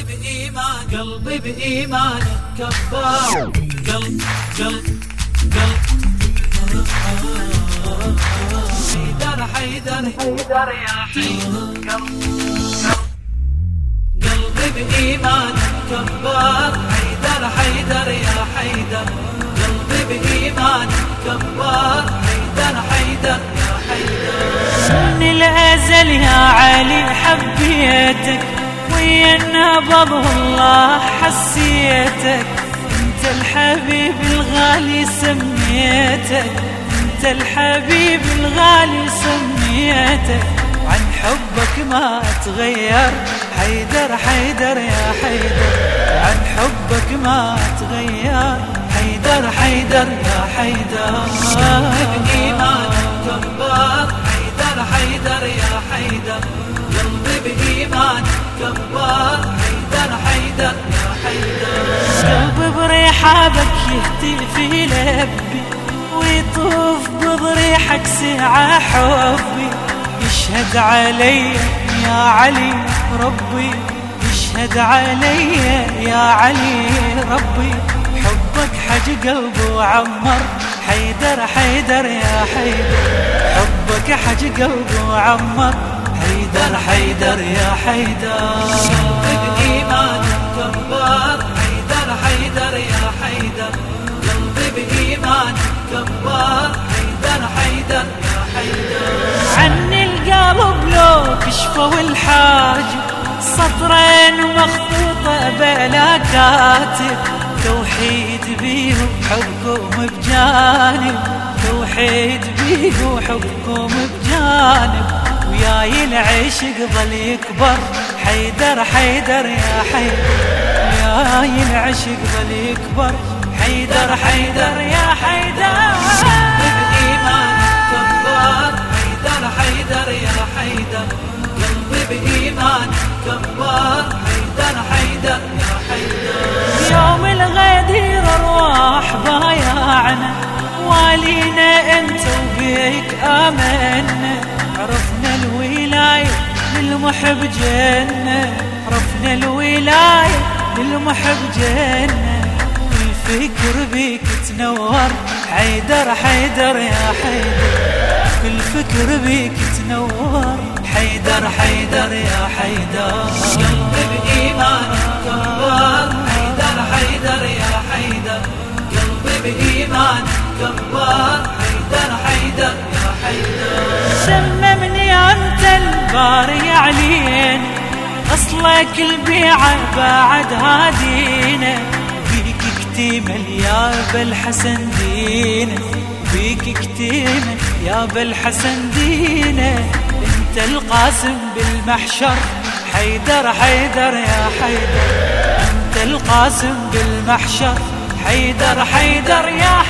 قلبي بإيمان قلبي بإيمان كبار. قلب قلب قلب حيدر حيدر حيدر يا حيدر. قلبي بإيمان كبار. حيدر حيدر يا حيدر. قلبي بإيمان كبار. حيدر حيدر يا حيدر. من الأزل يا علي حبيتك. ويا النبض والله حسيتك؟ أنت الحبيب الغالي سميتك. أنت الحبيب الغالي سميتك. عن حبك ما تغير حيدر حيدر يا حيدر. عن حبك ما تغير حيدر حيدر يا حيدر. بإيمان كبار حيدر حيدر يا حيدر. قلبي بإيمان كبار حيدر حيدر يا حيدر قلبي بريحابك يهتف يلبي ويطوف بضريحك ساعة حبي. يشهد علي يا علي ربي يشهد علي يا علي ربي. حبك حج قلبي وعمر حيدر حيدر يا حيدر. حبك حج قلبي وعمر حيدر حيدر يا حيدر. بإيمان كبار حيدر حيدر يا حيدر. قلبي بإيمان كبار حيدر حيدر يا حيدر. عن القلب لو كشفوا الحاجب سطرين مخطوطة بلا كاتب. توحيد بيه وحبكم بجانب. توحيد بيه وحبكم بجانب. وياي العشق ظل يكبر. حيدر حيدر يا حيدر وياي العشق ظل يكبر. حيدر حيدر يا حيدر. للمحب جنة عرفنا الولاية للمحب جنة. الفكر بيك تنور حيدر حيدر يا حيدر. الفكر بيك تنور حيدر حيدر يا حيدر. قلبي بإيمان كبار. اصلك البيعة بعد هادينا بيك كتيمة يا بالحسن دينا بيك كتيمة يا بالحسن دينا انت القاسم بالمحشر. حيدر حيدر يا حيدر. انت القاسم بالمحشر. حيدر حيدر يا